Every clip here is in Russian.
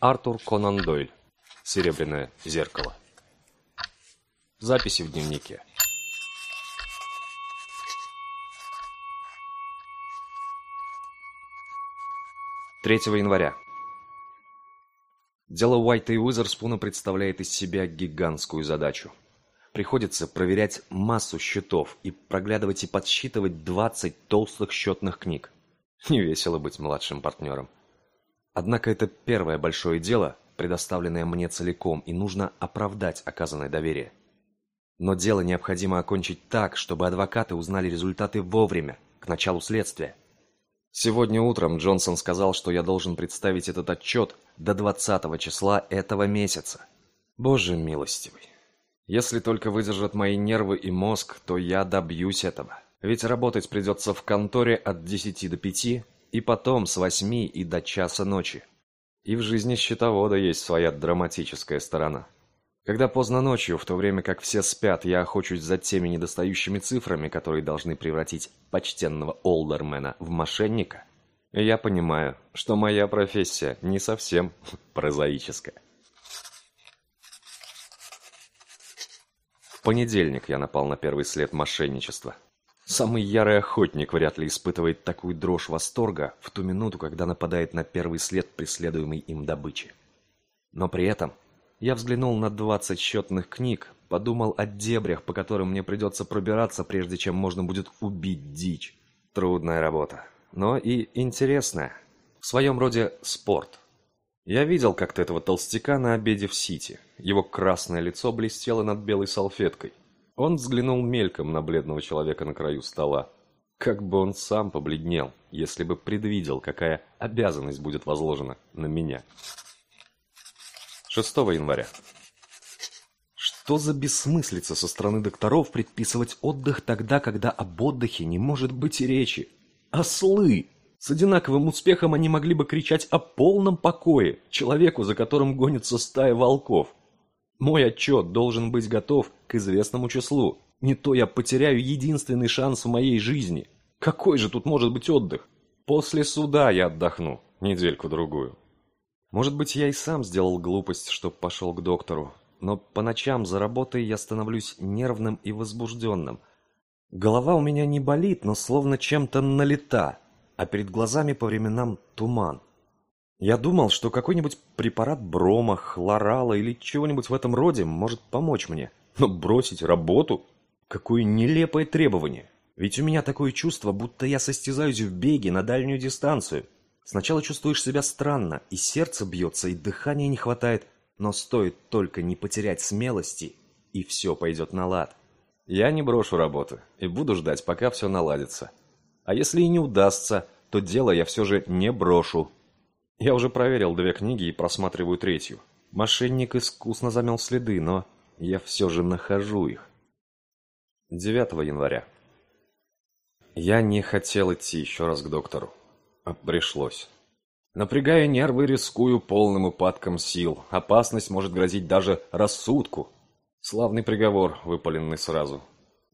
Артур Конан Дойль. Серебряное зеркало. Записи в дневнике. Третьего января. Дело Уайта и Уизерспуна представляет из себя гигантскую задачу. Приходится проверять массу счетов и проглядывать и подсчитывать 20 толстых счетных книг. Не весело быть младшим партнером. Однако это первое большое дело, предоставленное мне целиком, и нужно оправдать оказанное доверие. Но дело необходимо окончить так, чтобы адвокаты узнали результаты вовремя, к началу следствия. Сегодня утром Джонсон сказал, что я должен представить этот отчет до 20 числа этого месяца. Боже милостивый. Если только выдержат мои нервы и мозг, то я добьюсь этого. Ведь работать придется в конторе от 10 до 5, и потом с 8 и до часа ночи. И в жизни счетовода есть своя драматическая сторона. Когда поздно ночью, в то время как все спят, я охочусь за теми недостающими цифрами, которые должны превратить почтенного олдермена в мошенника, я понимаю, что моя профессия не совсем прозаическая. В понедельник я напал на первый след мошенничества. Самый ярый охотник вряд ли испытывает такую дрожь восторга в ту минуту, когда нападает на первый след преследуемой им добычи. Но при этом я взглянул на 20 счетных книг, подумал о дебрях, по которым мне придется пробираться, прежде чем можно будет убить дичь. Трудная работа, но и интересная. В своем роде спорт. Я видел как-то этого толстяка на обеде в Сити. Его красное лицо блестело над белой салфеткой. Он взглянул мельком на бледного человека на краю стола. Как бы он сам побледнел, если бы предвидел, какая обязанность будет возложена на меня. 6 января. Что за бессмыслица со стороны докторов предписывать отдых тогда, когда об отдыхе не может быть и речи? Ослы! С одинаковым успехом они могли бы кричать о полном покое человеку, за которым гонится стая волков. Мой отчет должен быть готов к известному числу. Не то я потеряю единственный шанс в моей жизни. Какой же тут может быть отдых? После суда я отдохну. Недельку-другую. Может быть, я и сам сделал глупость, чтоб пошел к доктору. Но по ночам за работой я становлюсь нервным и возбужденным. Голова у меня не болит, но словно чем-то налита а перед глазами по временам туман. Я думал, что какой-нибудь препарат брома, хлорала или чего-нибудь в этом роде может помочь мне. Но бросить работу? Какое нелепое требование. Ведь у меня такое чувство, будто я состязаюсь в беге на дальнюю дистанцию. Сначала чувствуешь себя странно, и сердце бьется, и дыхания не хватает, но стоит только не потерять смелости, и все пойдет на лад. Я не брошу работу и буду ждать, пока все наладится. А если и не удастся, то дело я все же не брошу. Я уже проверил две книги и просматриваю третью. Мошенник искусно замел следы, но я все же нахожу их. 9 января. Я не хотел идти еще раз к доктору. А пришлось. Напрягая нервы, рискую полным упадком сил. Опасность может грозить даже рассудку. Славный приговор, выпаленный сразу.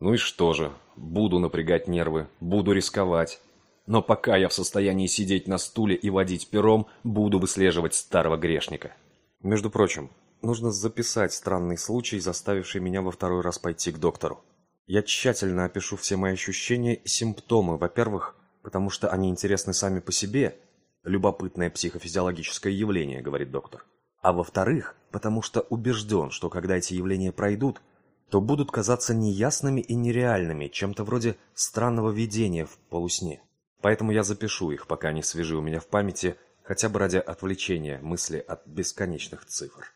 Ну и что же, буду напрягать нервы, буду рисковать. Но пока я в состоянии сидеть на стуле и водить пером, буду выслеживать старого грешника. Между прочим, нужно записать странный случай, заставивший меня во второй раз пойти к доктору. Я тщательно опишу все мои ощущения и симптомы, во-первых, потому что они интересны сами по себе, любопытное психофизиологическое явление, говорит доктор. А во-вторых, потому что убежден, что когда эти явления пройдут, то будут казаться неясными и нереальными, чем-то вроде странного видения в полусне. Поэтому я запишу их, пока они свежи у меня в памяти, хотя бы ради отвлечения мысли от бесконечных цифр.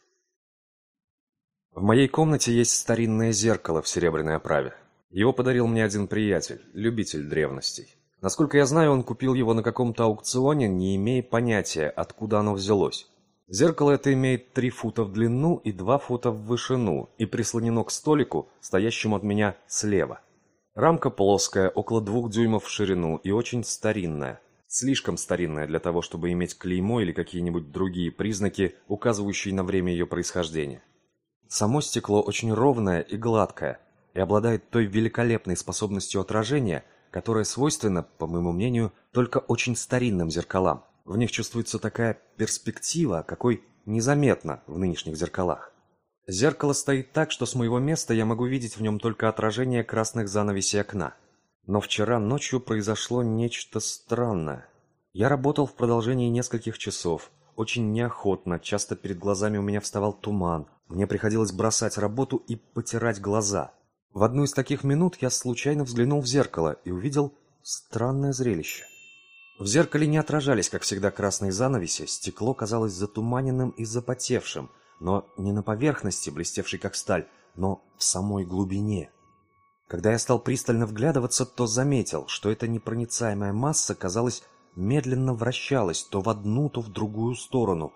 В моей комнате есть старинное зеркало в серебряной оправе. Его подарил мне один приятель, любитель древностей. Насколько я знаю, он купил его на каком-то аукционе, не имея понятия, откуда оно взялось. Зеркало это имеет 3 фута в длину и 2 фута в вышину и прислонено к столику, стоящему от меня слева. Рамка плоская, около двух дюймов в ширину и очень старинная. Слишком старинная для того, чтобы иметь клеймо или какие-нибудь другие признаки, указывающие на время ее происхождения. Само стекло очень ровное и гладкое и обладает той великолепной способностью отражения, которая свойственна, по моему мнению, только очень старинным зеркалам. В них чувствуется такая перспектива, какой незаметно в нынешних зеркалах. Зеркало стоит так, что с моего места я могу видеть в нем только отражение красных занавесей окна. Но вчера ночью произошло нечто странное. Я работал в продолжении нескольких часов, очень неохотно, часто перед глазами у меня вставал туман. Мне приходилось бросать работу и потирать глаза. В одну из таких минут я случайно взглянул в зеркало и увидел странное зрелище. В зеркале не отражались, как всегда, красные занавеси, стекло казалось затуманенным и запотевшим, но не на поверхности, блестевшей как сталь, но в самой глубине. Когда я стал пристально вглядываться, то заметил, что эта непроницаемая масса, казалось, медленно вращалась то в одну, то в другую сторону,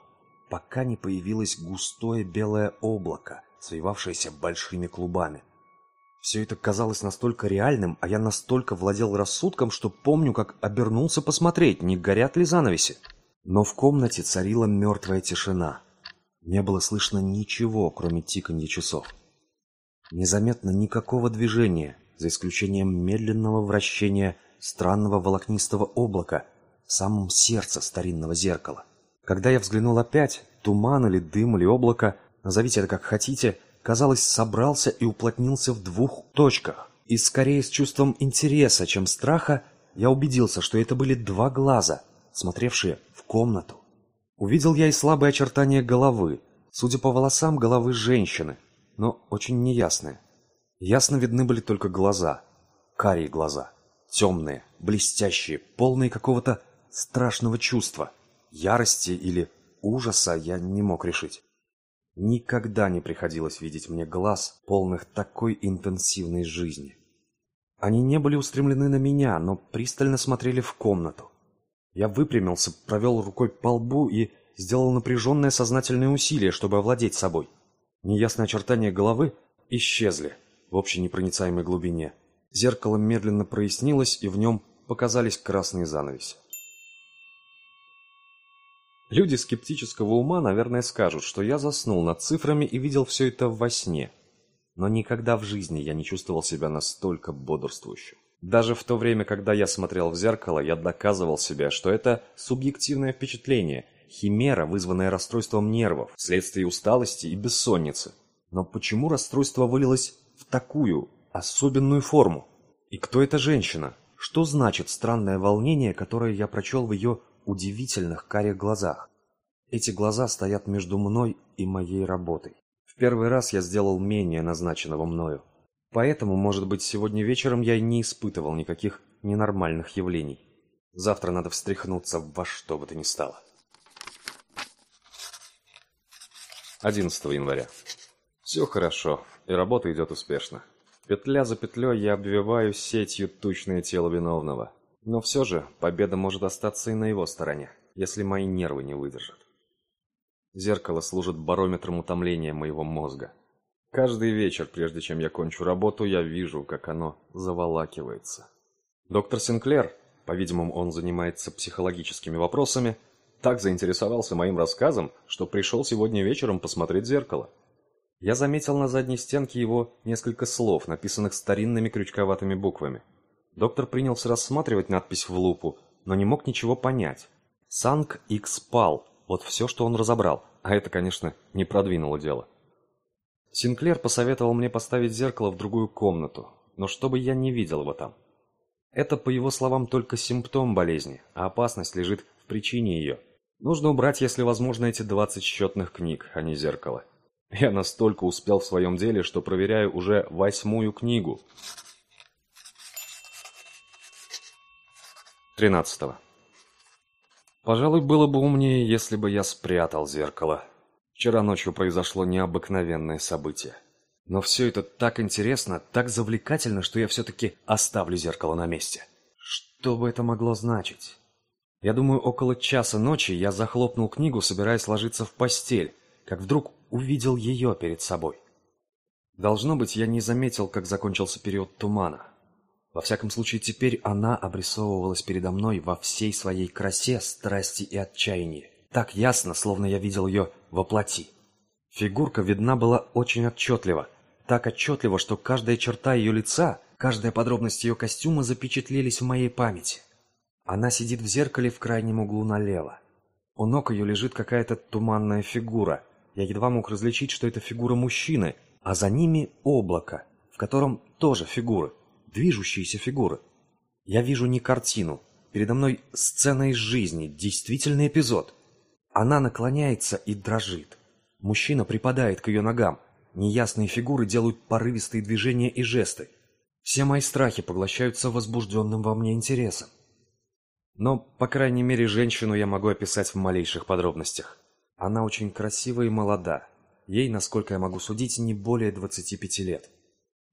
пока не появилось густое белое облако, свивавшееся большими клубами. Все это казалось настолько реальным, а я настолько владел рассудком, что помню, как обернулся посмотреть, не горят ли занавеси. Но в комнате царила мертвая тишина. Не было слышно ничего, кроме тиканья часов. Незаметно никакого движения, за исключением медленного вращения странного волокнистого облака самом сердце старинного зеркала. Когда я взглянул опять, туман или дым или облако, назовите это как хотите, казалось, собрался и уплотнился в двух точках. И скорее с чувством интереса, чем страха, я убедился, что это были два глаза, смотревшие в комнату. Увидел я и слабые очертания головы, судя по волосам, головы женщины, но очень неясные. Ясно видны были только глаза, карие глаза, темные, блестящие, полные какого-то страшного чувства, ярости или ужаса я не мог решить. Никогда не приходилось видеть мне глаз, полных такой интенсивной жизни. Они не были устремлены на меня, но пристально смотрели в комнату. Я выпрямился, провел рукой по лбу и сделал напряженное сознательное усилие, чтобы овладеть собой. Неясные очертания головы исчезли в общей непроницаемой глубине. Зеркало медленно прояснилось, и в нем показались красные занавеси. Люди скептического ума, наверное, скажут, что я заснул над цифрами и видел все это во сне. Но никогда в жизни я не чувствовал себя настолько бодрствующим. Даже в то время, когда я смотрел в зеркало, я доказывал себе, что это субъективное впечатление, химера, вызванная расстройством нервов, вследствие усталости и бессонницы. Но почему расстройство вылилось в такую, особенную форму? И кто эта женщина? Что значит странное волнение, которое я прочел в ее удивительных карих глазах? Эти глаза стоят между мной и моей работой. В первый раз я сделал менее назначенного мною. Поэтому, может быть, сегодня вечером я не испытывал никаких ненормальных явлений. Завтра надо встряхнуться во что бы то ни стало. 11 января. Все хорошо, и работа идет успешно. Петля за петлей я обвиваю сетью тучное тело виновного. Но все же победа может остаться и на его стороне, если мои нервы не выдержат. Зеркало служит барометром утомления моего мозга. Каждый вечер, прежде чем я кончу работу, я вижу, как оно заволакивается. Доктор Синклер, по-видимому, он занимается психологическими вопросами, так заинтересовался моим рассказом, что пришел сегодня вечером посмотреть зеркало. Я заметил на задней стенке его несколько слов, написанных старинными крючковатыми буквами. Доктор принялся рассматривать надпись в лупу, но не мог ничего понять. «Санк Икс Пал» – вот все, что он разобрал, а это, конечно, не продвинуло дело. Синклер посоветовал мне поставить зеркало в другую комнату, но чтобы я не видел его там. Это, по его словам, только симптом болезни, а опасность лежит в причине ее – Нужно убрать, если возможно, эти 20 счетных книг, а не зеркало. Я настолько успел в своем деле, что проверяю уже восьмую книгу. 13. Пожалуй, было бы умнее, если бы я спрятал зеркало. Вчера ночью произошло необыкновенное событие. Но все это так интересно, так завлекательно, что я все-таки оставлю зеркало на месте. Что бы это могло значить? Я думаю, около часа ночи я захлопнул книгу, собираясь ложиться в постель, как вдруг увидел ее перед собой. Должно быть, я не заметил, как закончился период тумана. Во всяком случае, теперь она обрисовывалась передо мной во всей своей красе, страсти и отчаянии. Так ясно, словно я видел ее во плоти. Фигурка видна была очень отчетливо. Так отчетливо, что каждая черта ее лица, каждая подробность ее костюма запечатлелись в моей памяти. Она сидит в зеркале в крайнем углу налево. У ног ее лежит какая-то туманная фигура. Я едва мог различить, что это фигура мужчины, а за ними облако, в котором тоже фигуры, движущиеся фигуры. Я вижу не картину, передо мной сцена из жизни, действительный эпизод. Она наклоняется и дрожит. Мужчина припадает к ее ногам. Неясные фигуры делают порывистые движения и жесты. Все мои страхи поглощаются возбужденным во мне интересом. Но, по крайней мере, женщину я могу описать в малейших подробностях. Она очень красива и молода. Ей, насколько я могу судить, не более 25 лет.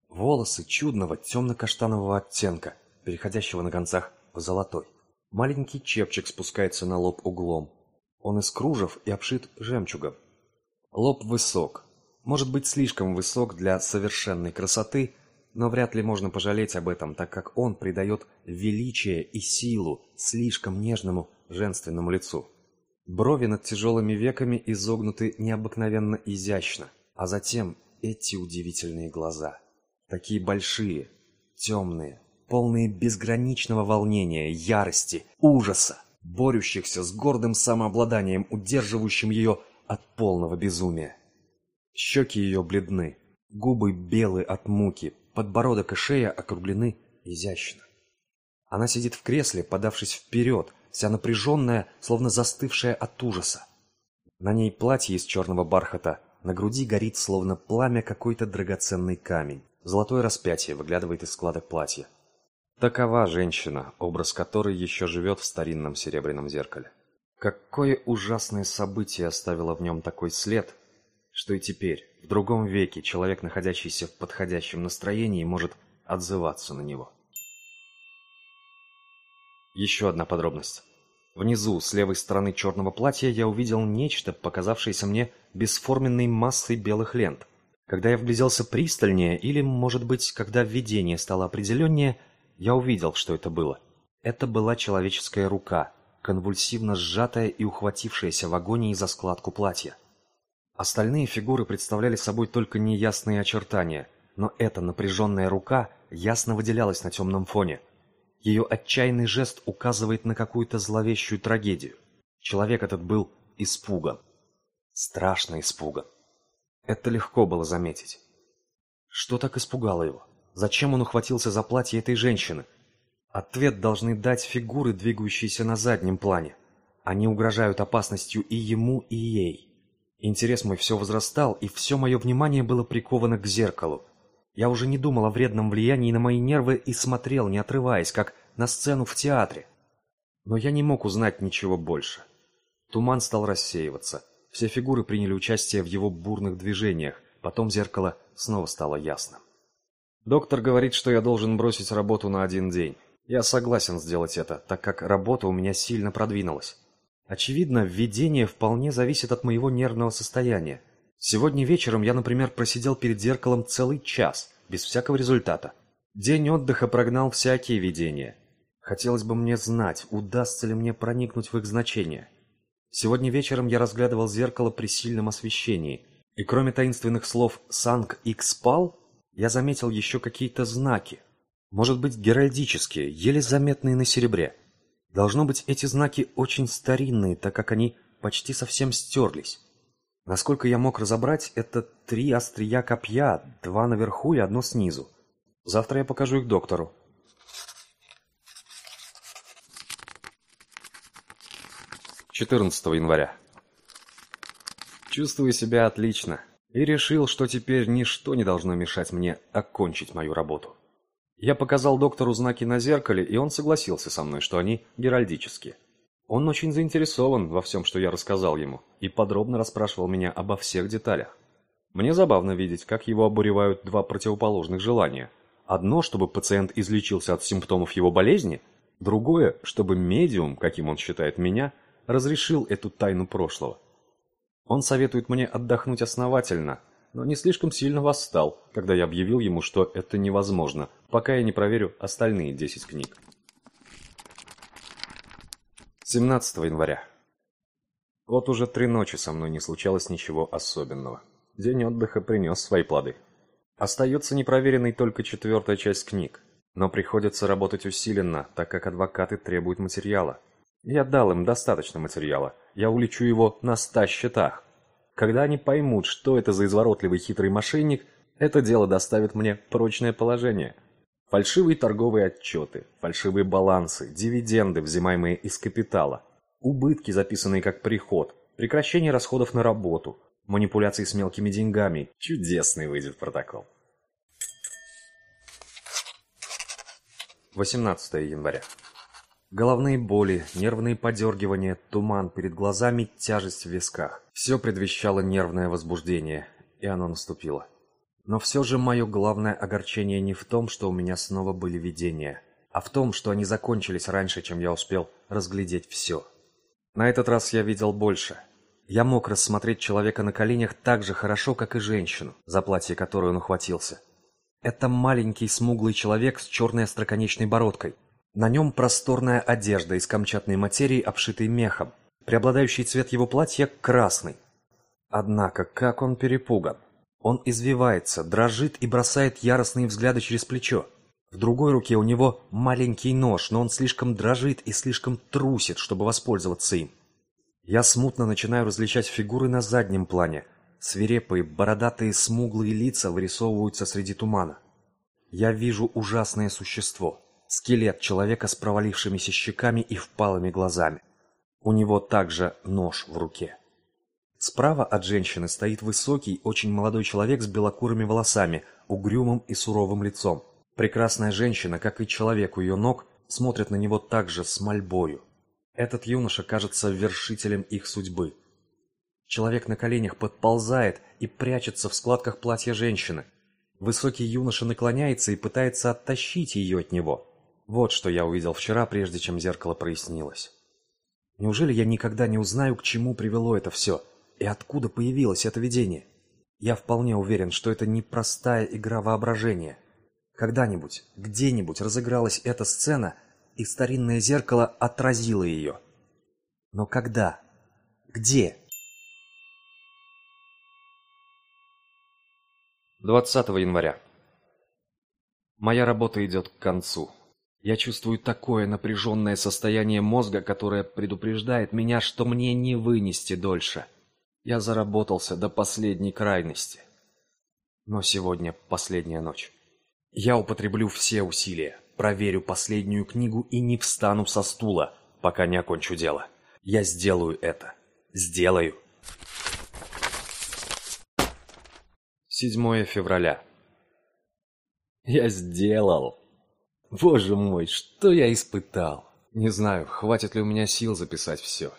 Волосы чудного темно-каштанового оттенка, переходящего на концах в золотой. Маленький чепчик спускается на лоб углом. Он из кружев и обшит жемчугом. Лоб высок. Может быть, слишком высок для совершенной красоты, но вряд ли можно пожалеть об этом, так как он придает величие и силу слишком нежному женственному лицу. Брови над тяжелыми веками изогнуты необыкновенно изящно, а затем эти удивительные глаза. Такие большие, темные, полные безграничного волнения, ярости, ужаса, борющихся с гордым самообладанием, удерживающим ее от полного безумия. Щеки ее бледны, губы белы от муки, подбородок и шея округлены изящно. Она сидит в кресле, подавшись вперед, вся напряженная, словно застывшая от ужаса. На ней платье из черного бархата, на груди горит, словно пламя, какой-то драгоценный камень. Золотое распятие выглядывает из складок платья. Такова женщина, образ которой еще живет в старинном серебряном зеркале. Какое ужасное событие оставило в нем такой след, что и теперь, в другом веке, человек, находящийся в подходящем настроении, может отзываться на него. Еще одна подробность. Внизу, с левой стороны черного платья, я увидел нечто, показавшееся мне бесформенной массой белых лент. Когда я вгляделся пристальнее, или, может быть, когда видение стало определеннее, я увидел, что это было. Это была человеческая рука, конвульсивно сжатая и ухватившаяся в агонии за складку платья. Остальные фигуры представляли собой только неясные очертания, но эта напряженная рука ясно выделялась на темном фоне. Ее отчаянный жест указывает на какую-то зловещую трагедию. Человек этот был испуган. Страшно испуган. Это легко было заметить. Что так испугало его? Зачем он ухватился за платье этой женщины? Ответ должны дать фигуры, двигающиеся на заднем плане. Они угрожают опасностью и ему, и ей. Интерес мой все возрастал, и все мое внимание было приковано к зеркалу. Я уже не думал о вредном влиянии на мои нервы и смотрел, не отрываясь, как на сцену в театре. Но я не мог узнать ничего больше. Туман стал рассеиваться. Все фигуры приняли участие в его бурных движениях. Потом зеркало снова стало ясным. Доктор говорит, что я должен бросить работу на один день. Я согласен сделать это, так как работа у меня сильно продвинулась. Очевидно, введение вполне зависит от моего нервного состояния. Сегодня вечером я, например, просидел перед зеркалом целый час, без всякого результата. День отдыха прогнал всякие видения. Хотелось бы мне знать, удастся ли мне проникнуть в их значение. Сегодня вечером я разглядывал зеркало при сильном освещении, и кроме таинственных слов «Санг Икс пал», я заметил еще какие-то знаки, может быть геральдические, еле заметные на серебре. Должно быть, эти знаки очень старинные, так как они почти совсем стерлись. Насколько я мог разобрать, это три острия копья, два наверху и одно снизу. Завтра я покажу их доктору. 14 января. Чувствую себя отлично и решил, что теперь ничто не должно мешать мне окончить мою работу. Я показал доктору знаки на зеркале, и он согласился со мной, что они геральдические. Он очень заинтересован во всем, что я рассказал ему, и подробно расспрашивал меня обо всех деталях. Мне забавно видеть, как его обуревают два противоположных желания. Одно, чтобы пациент излечился от симптомов его болезни, другое, чтобы медиум, каким он считает меня, разрешил эту тайну прошлого. Он советует мне отдохнуть основательно, но не слишком сильно восстал, когда я объявил ему, что это невозможно, пока я не проверю остальные 10 книг. 17 января. Вот уже три ночи со мной не случалось ничего особенного. День отдыха принес свои плоды. Остается непроверенной только четвертая часть книг, но приходится работать усиленно, так как адвокаты требуют материала. Я дал им достаточно материала. Я улечу его на ста счетах. Когда они поймут, что это за изворотливый хитрый мошенник, это дело доставит мне прочное положение. Фальшивые торговые отчеты, фальшивые балансы, дивиденды, взимаемые из капитала, убытки, записанные как приход, прекращение расходов на работу, манипуляции с мелкими деньгами. Чудесный выйдет протокол. 18 января. Головные боли, нервные подергивания, туман перед глазами, тяжесть в висках. Все предвещало нервное возбуждение, и оно наступило. Но все же мое главное огорчение не в том, что у меня снова были видения, а в том, что они закончились раньше, чем я успел разглядеть все. На этот раз я видел больше. Я мог рассмотреть человека на коленях так же хорошо, как и женщину, за платье которой он ухватился. Это маленький смуглый человек с черной остроконечной бородкой, на нем просторная одежда из камчатной материи, обшитой мехом. Преобладающий цвет его платья – красный. Однако, как он перепуган. Он извивается, дрожит и бросает яростные взгляды через плечо. В другой руке у него маленький нож, но он слишком дрожит и слишком трусит, чтобы воспользоваться им. Я смутно начинаю различать фигуры на заднем плане. Свирепые, бородатые, смуглые лица вырисовываются среди тумана. Я вижу ужасное существо. Скелет человека с провалившимися щеками и впалыми глазами. У него также нож в руке. Справа от женщины стоит высокий, очень молодой человек с белокурыми волосами, угрюмым и суровым лицом. Прекрасная женщина, как и человек у ее ног, смотрит на него также с мольбою. Этот юноша кажется вершителем их судьбы. Человек на коленях подползает и прячется в складках платья женщины. Высокий юноша наклоняется и пытается оттащить ее от него. Вот что я увидел вчера, прежде чем зеркало прояснилось. Неужели я никогда не узнаю, к чему привело это все, и откуда появилось это видение? Я вполне уверен, что это не простая игра воображения. Когда-нибудь, где-нибудь разыгралась эта сцена, и старинное зеркало отразило ее. Но когда? Где? 20 января. Моя работа идет к концу. Я чувствую такое напряженное состояние мозга, которое предупреждает меня, что мне не вынести дольше. Я заработался до последней крайности. Но сегодня последняя ночь. Я употреблю все усилия, проверю последнюю книгу и не встану со стула, пока не окончу дело. Я сделаю это. Сделаю. 7 февраля. Я сделал. Боже мой, что я испытал! Не знаю, хватит ли у меня сил записать все.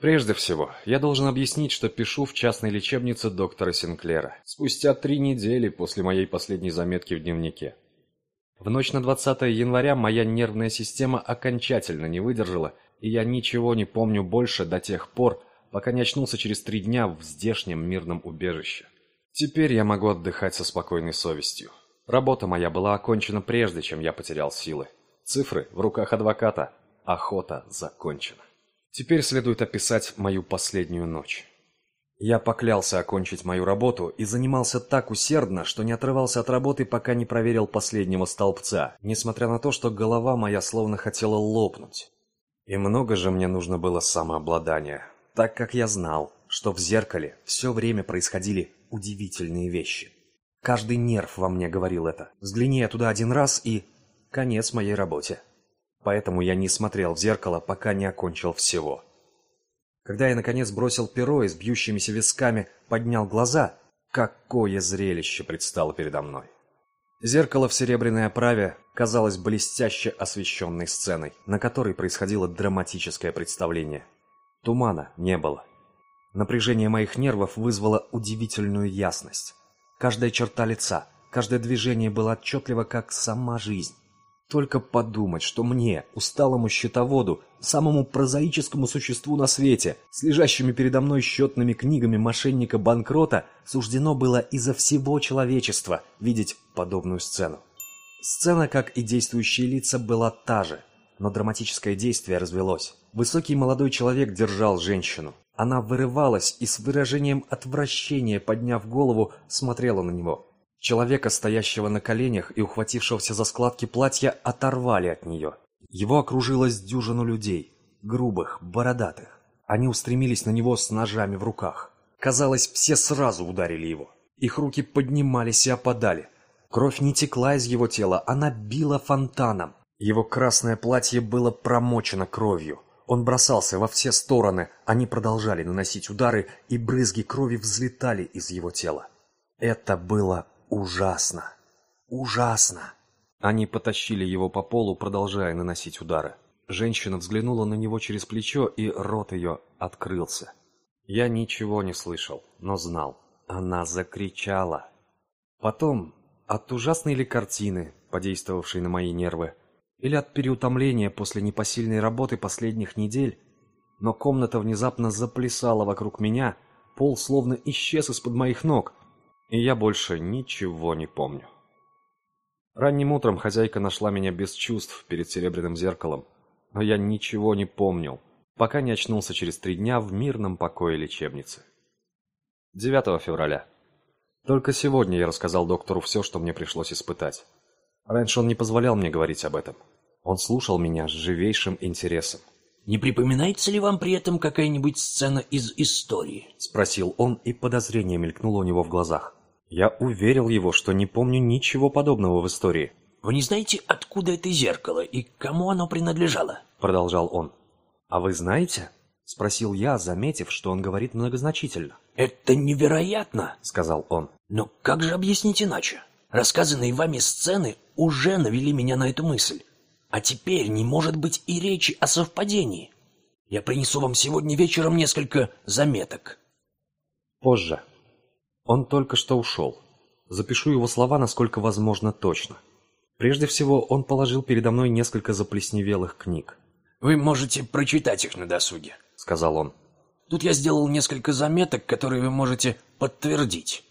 Прежде всего, я должен объяснить, что пишу в частной лечебнице доктора Синклера, спустя три недели после моей последней заметки в дневнике. В ночь на 20 января моя нервная система окончательно не выдержала, и я ничего не помню больше до тех пор, пока не очнулся через три дня в здешнем мирном убежище. Теперь я могу отдыхать со спокойной совестью. Работа моя была окончена прежде, чем я потерял силы. Цифры в руках адвоката. Охота закончена. Теперь следует описать мою последнюю ночь. Я поклялся окончить мою работу и занимался так усердно, что не отрывался от работы, пока не проверил последнего столбца, несмотря на то, что голова моя словно хотела лопнуть. И много же мне нужно было самообладания, так как я знал, что в зеркале все время происходили удивительные вещи. Каждый нерв во мне говорил это. Взгляни я туда один раз и... Конец моей работе. Поэтому я не смотрел в зеркало, пока не окончил всего. Когда я, наконец, бросил перо и с бьющимися висками поднял глаза, какое зрелище предстало передо мной. Зеркало в серебряной оправе казалось блестяще освещенной сценой, на которой происходило драматическое представление. Тумана не было. Напряжение моих нервов вызвало удивительную ясность. Каждая черта лица, каждое движение было отчетливо, как сама жизнь. Только подумать, что мне, усталому счетоводу, самому прозаическому существу на свете, с лежащими передо мной счетными книгами мошенника-банкрота, суждено было изо всего человечества видеть подобную сцену. Сцена, как и действующие лица, была та же, но драматическое действие развелось. Высокий молодой человек держал женщину. Она вырывалась и с выражением отвращения, подняв голову, смотрела на него. Человека, стоящего на коленях и ухватившегося за складки платья, оторвали от нее. Его окружилось дюжину людей. грубых, бородатых. Они устремились на него с ножами в руках. Казалось, все сразу ударили его. Их руки поднимались и опадали. Кровь не текла из его тела, она била фонтаном. Его красное платье было промочено кровью. Он бросался во все стороны, они продолжали наносить удары, и брызги крови взлетали из его тела. Это было ужасно. Ужасно. Они потащили его по полу, продолжая наносить удары. Женщина взглянула на него через плечо, и рот ее открылся. Я ничего не слышал, но знал. Она закричала. Потом, от ужасной ли картины, подействовавшей на мои нервы, или от переутомления после непосильной работы последних недель, но комната внезапно заплясала вокруг меня, пол словно исчез из-под моих ног, и я больше ничего не помню. Ранним утром хозяйка нашла меня без чувств перед серебряным зеркалом, но я ничего не помнил, пока не очнулся через три дня в мирном покое лечебницы. 9 февраля. Только сегодня я рассказал доктору все, что мне пришлось испытать. Раньше он не позволял мне говорить об этом. Он слушал меня с живейшим интересом. «Не припоминается ли вам при этом какая-нибудь сцена из истории?» Спросил он, и подозрение мелькнуло у него в глазах. Я уверил его, что не помню ничего подобного в истории. «Вы не знаете, откуда это зеркало и кому оно принадлежало?» Продолжал он. «А вы знаете?» Спросил я, заметив, что он говорит многозначительно. «Это невероятно!» Сказал он. «Но как же объяснить иначе? Рассказанные вами сцены уже навели меня на эту мысль. А теперь не может быть и речи о совпадении. Я принесу вам сегодня вечером несколько заметок». Позже. Он только что ушел. Запишу его слова, насколько возможно, точно. Прежде всего, он положил передо мной несколько заплесневелых книг. «Вы можете прочитать их на досуге», — сказал он. «Тут я сделал несколько заметок, которые вы можете подтвердить.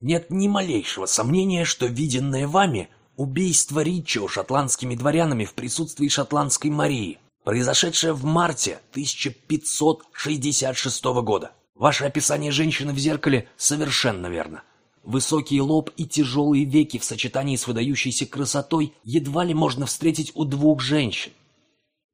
Нет ни малейшего сомнения, что виденное вами убийство Ричио шотландскими дворянами в присутствии шотландской Марии, произошедшее в марте 1566 года. Ваше описание женщины в зеркале совершенно верно. Высокий лоб и тяжелые веки в сочетании с выдающейся красотой едва ли можно встретить у двух женщин.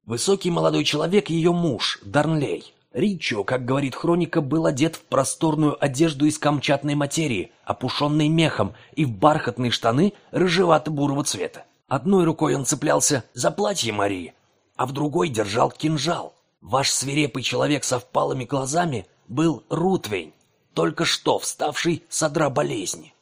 Высокий молодой человек – ее муж, Дарнлей. Ричо, как говорит хроника, был одет в просторную одежду из камчатной материи, опушенной мехом, и в бархатные штаны рыжевато-бурого цвета. Одной рукой он цеплялся за платье Марии, а в другой держал кинжал. Ваш свирепый человек со впалыми глазами был Рутвейн, только что вставший с одра болезни.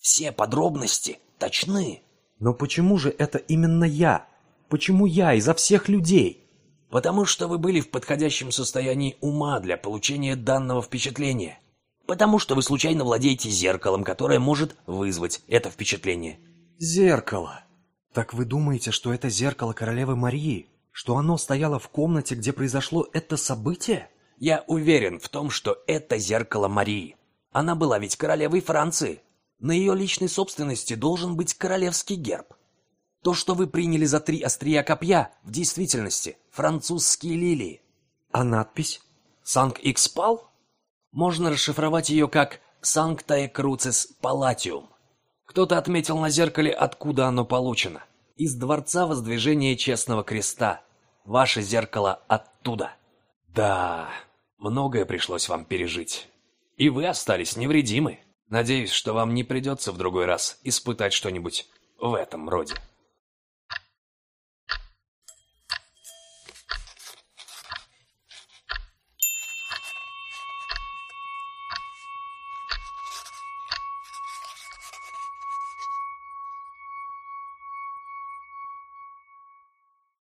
Все подробности точны. Но почему же это именно я? Почему я изо всех людей? Потому что вы были в подходящем состоянии ума для получения данного впечатления. Потому что вы случайно владеете зеркалом, которое может вызвать это впечатление. Зеркало. Так вы думаете, что это зеркало королевы Марии? Что оно стояло в комнате, где произошло это событие? Я уверен в том, что это зеркало Марии. Она была ведь королевой Франции. На ее личной собственности должен быть королевский герб. То, что вы приняли за три острия копья, в действительности французские лилии. А надпись? «Санк-Икспал»? Можно расшифровать ее как «Санктае Круцис Палатиум». Кто-то отметил на зеркале, откуда оно получено. Из Дворца Воздвижения Честного Креста. Ваше зеркало оттуда. Да, Многое пришлось вам пережить. И вы остались невредимы. Надеюсь, что вам не придется в другой раз испытать что-нибудь в этом роде.